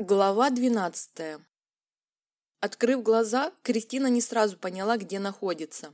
Глава двенадцатая. Открыв глаза, Кристина не сразу поняла, где находится.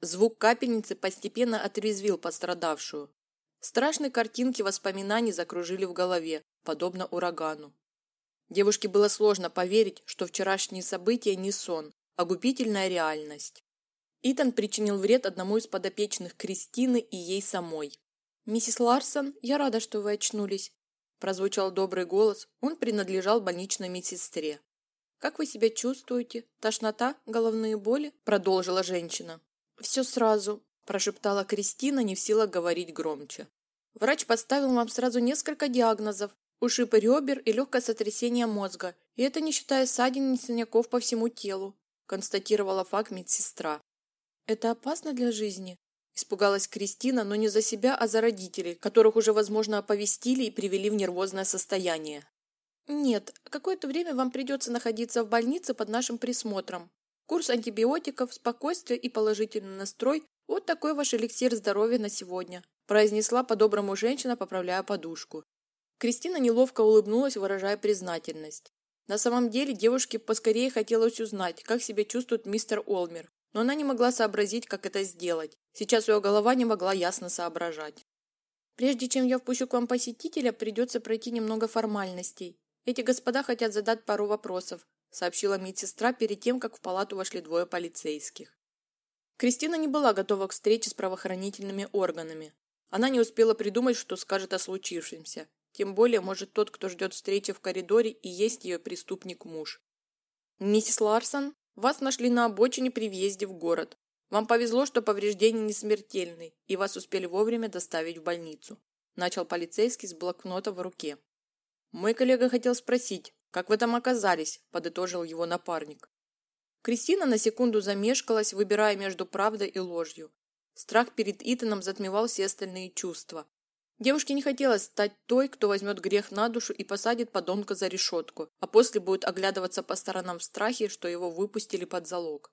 Звук капельницы постепенно отрезвил пострадавшую. Страшные картинки воспоминаний закружили в голове, подобно урагану. Девушке было сложно поверить, что вчерашние события не сон, а губительная реальность. Итан причинил вред одному из подопечных Кристины и ей самой. «Миссис Ларсон, я рада, что вы очнулись прозвучал добрый голос, он принадлежал больничной медсестре. «Как вы себя чувствуете? Тошнота? Головные боли?» – продолжила женщина. «Все сразу», – прошептала Кристина, не в силах говорить громче. «Врач поставил вам сразу несколько диагнозов. Ушиб ребер и легкое сотрясение мозга. И это не считая ссадин и синяков по всему телу», – констатировала факт медсестра. «Это опасно для жизни?» Испугалась Кристина, но не за себя, а за родителей, которых уже, возможно, оповестили и привели в нервозное состояние. «Нет, какое-то время вам придется находиться в больнице под нашим присмотром. Курс антибиотиков, спокойствие и положительный настрой – вот такой ваш эликсир здоровья на сегодня», произнесла по-доброму женщина, поправляя подушку. Кристина неловко улыбнулась, выражая признательность. На самом деле девушке поскорее хотелось узнать, как себя чувствует мистер Олмер, но она не могла сообразить, как это сделать. Сейчас ее голова не могла ясно соображать. Прежде чем я впущу к вам посетителя, придется пройти немного формальностей. Эти господа хотят задать пару вопросов, сообщила медсестра перед тем, как в палату вошли двое полицейских. Кристина не была готова к встрече с правоохранительными органами. Она не успела придумать, что скажет о случившемся. Тем более, может, тот, кто ждет встречи в коридоре, и есть ее преступник-муж. «Миссис Ларсон?» Вас нашли на обочине при въезде в город. Вам повезло, что повреждения не смертельны, и вас успели вовремя доставить в больницу. Начал полицейский с блокнота в руке. Мой коллега хотел спросить, как вы там оказались, подытожил его напарник. Кристина на секунду замешкалась, выбирая между правдой и ложью. Страх перед Итаном затмевал все остальные чувства. Девушке не хотелось стать той, кто возьмет грех на душу и посадит подонка за решетку, а после будет оглядываться по сторонам в страхе, что его выпустили под залог.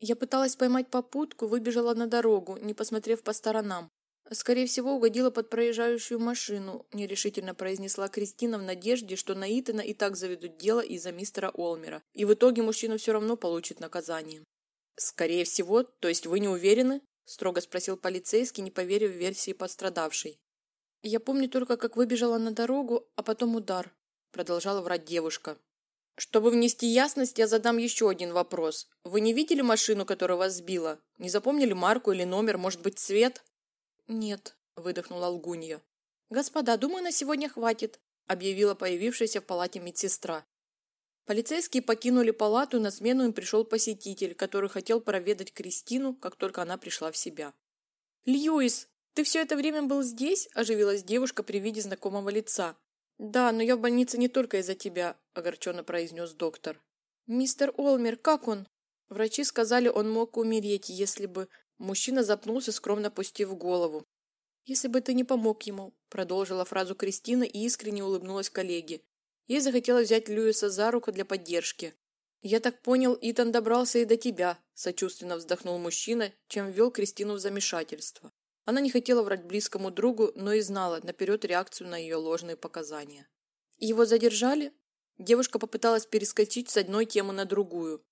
Я пыталась поймать попутку, выбежала на дорогу, не посмотрев по сторонам. Скорее всего, угодила под проезжающую машину, нерешительно произнесла Кристина в надежде, что на Итана и так заведут дело из-за мистера Олмера, и в итоге мужчина все равно получит наказание. Скорее всего, то есть вы не уверены? строго спросил полицейский, не поверив в версии пострадавшей. Я помню только, как выбежала на дорогу, а потом удар, продолжала врать девушка. Чтобы внести ясность, я задам еще один вопрос. Вы не видели машину, которая вас сбила? Не запомнили марку или номер, может быть, цвет? Нет, выдохнула Лгунья. Господа, думаю, на сегодня хватит, объявила появившаяся в палате медсестра. Полицейские покинули палату, и на смену им пришел посетитель, который хотел проведать Кристину, как только она пришла в себя. «Льюис, «Ты все это время был здесь?» – оживилась девушка при виде знакомого лица. «Да, но я в больнице не только из-за тебя», – огорченно произнес доктор. «Мистер Олмер, как он?» Врачи сказали, он мог умереть, если бы... Мужчина запнулся, скромно пустив голову. «Если бы ты не помог ему», – продолжила фразу Кристина и искренне улыбнулась коллеге. Ей захотелось взять Льюиса за руку для поддержки. «Я так понял, Итан добрался и до тебя», – сочувственно вздохнул мужчина, чем ввел Кристину в замешательство. Она не хотела врать близкому другу, но и знала наперед реакцию на ее ложные показания. «Его задержали?» Девушка попыталась перескочить с одной темы на другую.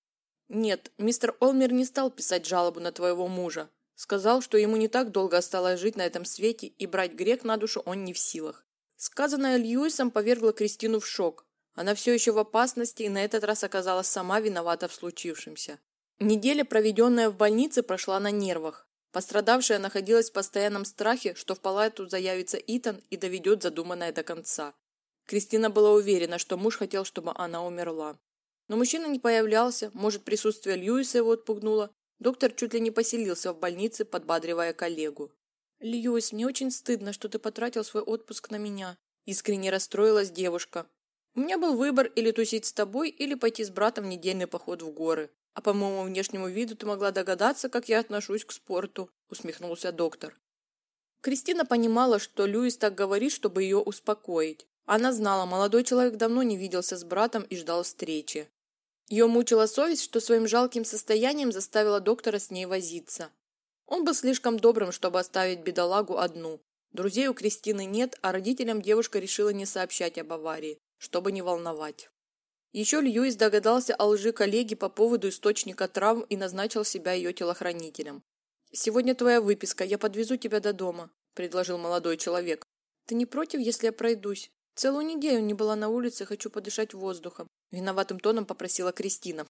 «Нет, мистер Олмер не стал писать жалобу на твоего мужа. Сказал, что ему не так долго осталось жить на этом свете, и брать грех на душу он не в силах. Сказанное Льюисом повергло Кристину в шок. Она все еще в опасности и на этот раз оказалась сама виновата в случившемся. Неделя, проведенная в больнице, прошла на нервах. Пострадавшая находилась в постоянном страхе, что в палату заявится Итан и доведет задуманное до конца. Кристина была уверена, что муж хотел, чтобы она умерла. Но мужчина не появлялся, может, присутствие Льюиса его отпугнуло. Доктор чуть ли не поселился в больнице, подбадривая коллегу. «Льюис, мне очень стыдно, что ты потратил свой отпуск на меня», – искренне расстроилась девушка. «У меня был выбор или тусить с тобой, или пойти с братом в недельный поход в горы. «А по моему внешнему виду ты могла догадаться, как я отношусь к спорту», – усмехнулся доктор. Кристина понимала, что Льюис так говорит, чтобы ее успокоить. Она знала, молодой человек давно не виделся с братом и ждал встречи. Ее мучила совесть, что своим жалким состоянием заставила доктора с ней возиться. Он был слишком добрым, чтобы оставить бедолагу одну. Друзей у Кристины нет, а родителям девушка решила не сообщать об аварии, чтобы не волновать. Еще Льюис догадался о лжи коллеги по поводу источника травм и назначил себя ее телохранителем. «Сегодня твоя выписка, я подвезу тебя до дома», – предложил молодой человек. «Ты не против, если я пройдусь? Целую неделю не была на улице, хочу подышать воздухом», – виноватым тоном попросила Кристина.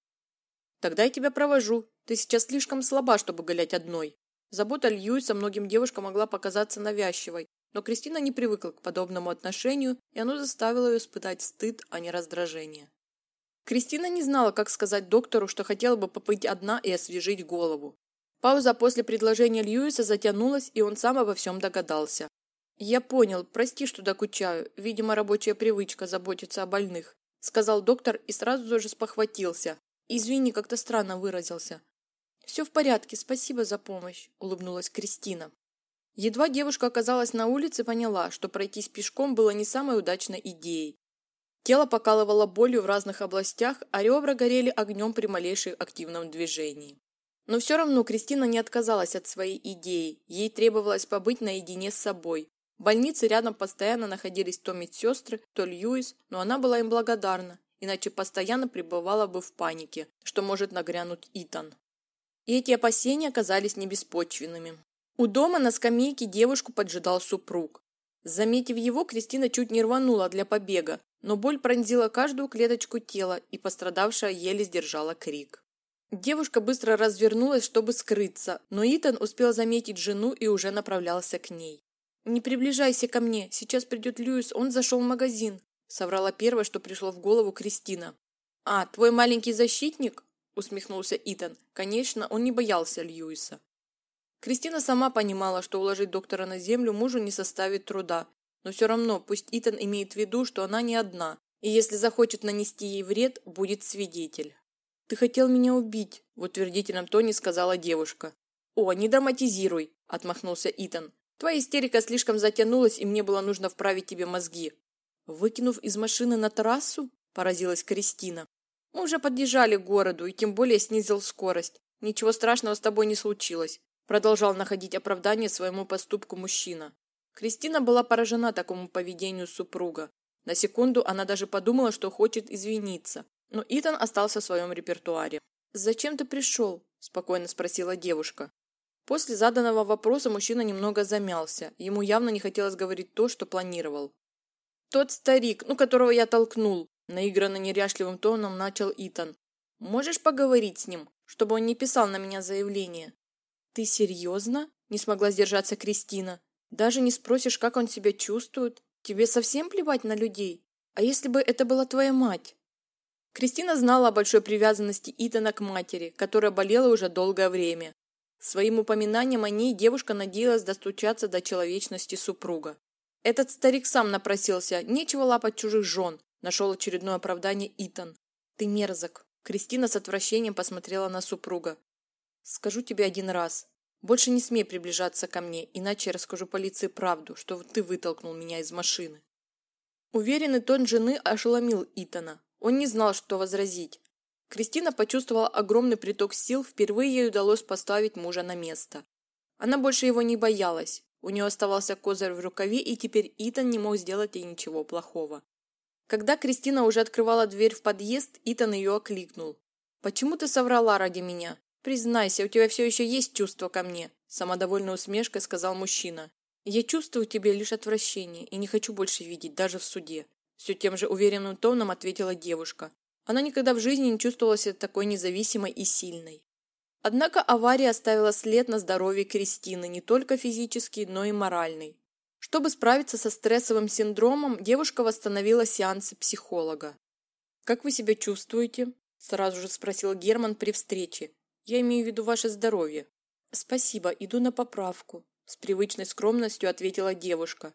«Тогда я тебя провожу. Ты сейчас слишком слаба, чтобы гулять одной». Забота Льюиса многим девушкам могла показаться навязчивой, но Кристина не привыкла к подобному отношению, и оно заставило ее испытать стыд, а не раздражение. Кристина не знала, как сказать доктору, что хотела бы побыть одна и освежить голову. Пауза после предложения Льюиса затянулась, и он сам обо всем догадался. «Я понял. Прости, что докучаю. Видимо, рабочая привычка заботиться о больных», сказал доктор и сразу же спохватился. «Извини, как-то странно выразился». «Все в порядке, спасибо за помощь», улыбнулась Кристина. Едва девушка оказалась на улице, поняла, что пройтись пешком было не самой удачной идеей. Тело покалывало болью в разных областях, а ребра горели огнем при малейшем активном движении. Но все равно Кристина не отказалась от своей идеи. Ей требовалось побыть наедине с собой. В больнице рядом постоянно находились то медсестры, то Льюис, но она была им благодарна, иначе постоянно пребывала бы в панике, что может нагрянуть Итан. И эти опасения оказались небеспочвенными. У дома на скамейке девушку поджидал супруг. Заметив его, Кристина чуть не рванула для побега, но боль пронзила каждую клеточку тела, и пострадавшая еле сдержала крик. Девушка быстро развернулась, чтобы скрыться, но Итан успел заметить жену и уже направлялся к ней. «Не приближайся ко мне, сейчас придет Льюис, он зашел в магазин», соврала первое, что пришло в голову Кристина. «А, твой маленький защитник?» усмехнулся Итан. Конечно, он не боялся Льюиса. Кристина сама понимала, что уложить доктора на землю мужу не составит труда, но все равно пусть Итан имеет в виду, что она не одна, и если захочет нанести ей вред, будет свидетель. «Ты хотел меня убить», – в утвердительном тоне сказала девушка. «О, не драматизируй», – отмахнулся Итан. «Твоя истерика слишком затянулась, и мне было нужно вправить тебе мозги». «Выкинув из машины на трассу?» – поразилась Кристина. «Мы уже подъезжали к городу, и тем более снизил скорость. Ничего страшного с тобой не случилось», – продолжал находить оправдание своему поступку мужчина. Кристина была поражена такому поведению супруга. На секунду она даже подумала, что хочет извиниться, но Итан остался в своем репертуаре. «Зачем ты пришел?» – спокойно спросила девушка. После заданного вопроса мужчина немного замялся. Ему явно не хотелось говорить то, что планировал. «Тот старик, ну, которого я толкнул», – наигранно неряшливым тоном начал Итан. «Можешь поговорить с ним, чтобы он не писал на меня заявление?» «Ты серьезно?» – не смогла сдержаться Кристина. «Даже не спросишь, как он себя чувствует? Тебе совсем плевать на людей? А если бы это была твоя мать?» Кристина знала о большой привязанности Итана к матери, которая болела уже долгое время. Своим упоминанием о ней девушка надеялась достучаться до человечности супруга. Этот старик сам напросился, нечего лапать чужих жен, нашел очередное оправдание Итан. Ты мерзок. Кристина с отвращением посмотрела на супруга. Скажу тебе один раз. Больше не смей приближаться ко мне, иначе я расскажу полиции правду, что ты вытолкнул меня из машины. Уверенный тон жены ошеломил Итана. Он не знал, что возразить. Кристина почувствовала огромный приток сил, впервые ей удалось поставить мужа на место. Она больше его не боялась. У нее оставался козырь в рукаве, и теперь Итан не мог сделать ей ничего плохого. Когда Кристина уже открывала дверь в подъезд, Итан ее окликнул. «Почему ты соврала ради меня? Признайся, у тебя все еще есть чувство ко мне», самодовольной усмешкой сказал мужчина. «Я чувствую тебе лишь отвращение и не хочу больше видеть, даже в суде. Все тем же уверенным тоном ответила девушка. Она никогда в жизни не чувствовала себя такой независимой и сильной. Однако авария оставила след на здоровье Кристины не только физический, но и моральный. Чтобы справиться со стрессовым синдромом, девушка восстановила сеансы психолога. «Как вы себя чувствуете?» – сразу же спросил Герман при встрече. «Я имею в виду ваше здоровье». «Спасибо, иду на поправку», – с привычной скромностью ответила девушка.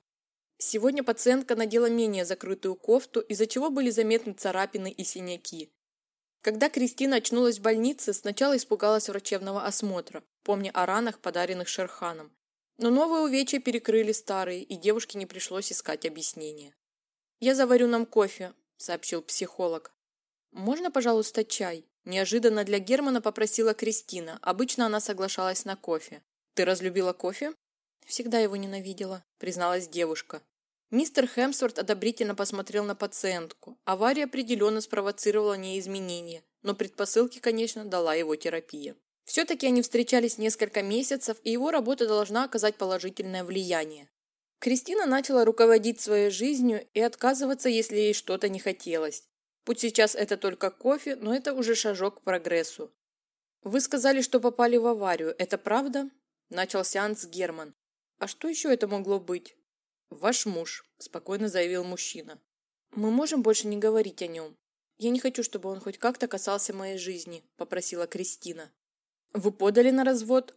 Сегодня пациентка надела менее закрытую кофту, из-за чего были заметны царапины и синяки. Когда Кристина очнулась в больнице, сначала испугалась врачебного осмотра, помня о ранах, подаренных Шерханом. Но новые увечья перекрыли старые, и девушке не пришлось искать объяснения. «Я заварю нам кофе», – сообщил психолог. «Можно, пожалуйста, чай?» Неожиданно для Германа попросила Кристина. Обычно она соглашалась на кофе. «Ты разлюбила кофе?» «Всегда его ненавидела», – призналась девушка. Мистер Хемсворт одобрительно посмотрел на пациентку. Авария определенно спровоцировала не изменения, но предпосылки, конечно, дала его терапия. Все-таки они встречались несколько месяцев, и его работа должна оказать положительное влияние. Кристина начала руководить своей жизнью и отказываться, если ей что-то не хотелось. Пусть сейчас это только кофе, но это уже шажок к прогрессу. «Вы сказали, что попали в аварию. Это правда?» Начал сеанс Герман. «А что еще это могло быть?» «Ваш муж», – спокойно заявил мужчина. «Мы можем больше не говорить о нем. Я не хочу, чтобы он хоть как-то касался моей жизни», – попросила Кристина. «Вы подали на развод?»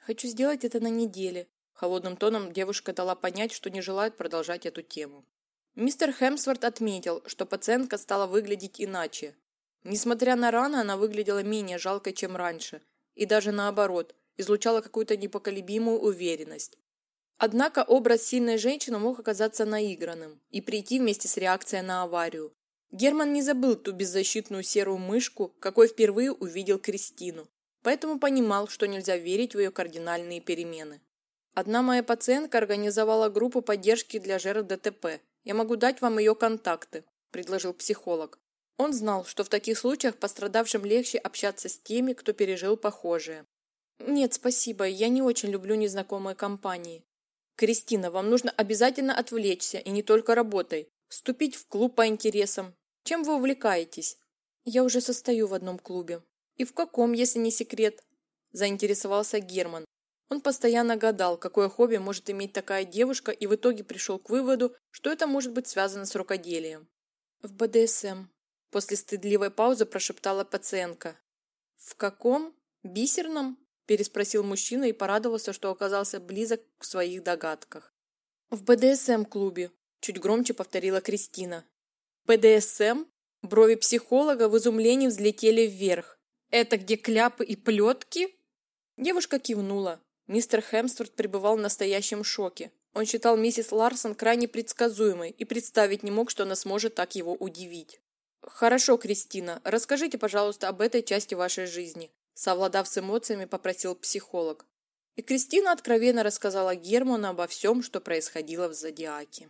«Хочу сделать это на неделе», – холодным тоном девушка дала понять, что не желает продолжать эту тему. Мистер Хемсворт отметил, что пациентка стала выглядеть иначе. Несмотря на раны, она выглядела менее жалкой, чем раньше, и даже наоборот, излучала какую-то непоколебимую уверенность. Однако образ сильной женщины мог оказаться наигранным и прийти вместе с реакцией на аварию. Герман не забыл ту беззащитную серую мышку, какой впервые увидел Кристину, поэтому понимал, что нельзя верить в ее кардинальные перемены. Одна моя пациентка организовала группу поддержки для жертв ДТП. Я могу дать вам ее контакты, предложил психолог. Он знал, что в таких случаях пострадавшим легче общаться с теми, кто пережил похожее. Нет, спасибо, я не очень люблю незнакомые компании. Кристина, вам нужно обязательно отвлечься, и не только работой. Вступить в клуб по интересам. Чем вы увлекаетесь? Я уже состою в одном клубе. И в каком, если не секрет? Заинтересовался Герман. Он постоянно гадал, какое хобби может иметь такая девушка, и в итоге пришел к выводу, что это может быть связано с рукоделием. В БДСМ. После стыдливой паузы прошептала пациентка. В каком? Бисерном? переспросил мужчина и порадовался, что оказался близок в своих догадках. В БДСМ-клубе, чуть громче повторила Кристина. БДСМ? Брови психолога в изумлении взлетели вверх. Это где кляпы и плетки? Девушка кивнула. Мистер Хемсворт пребывал в настоящем шоке. Он считал миссис Ларсон крайне предсказуемой и представить не мог, что она сможет так его удивить. «Хорошо, Кристина, расскажите, пожалуйста, об этой части вашей жизни. Совладав с эмоциями, попросил психолог. И Кристина откровенно рассказала Герману обо всем, что происходило в Зодиаке.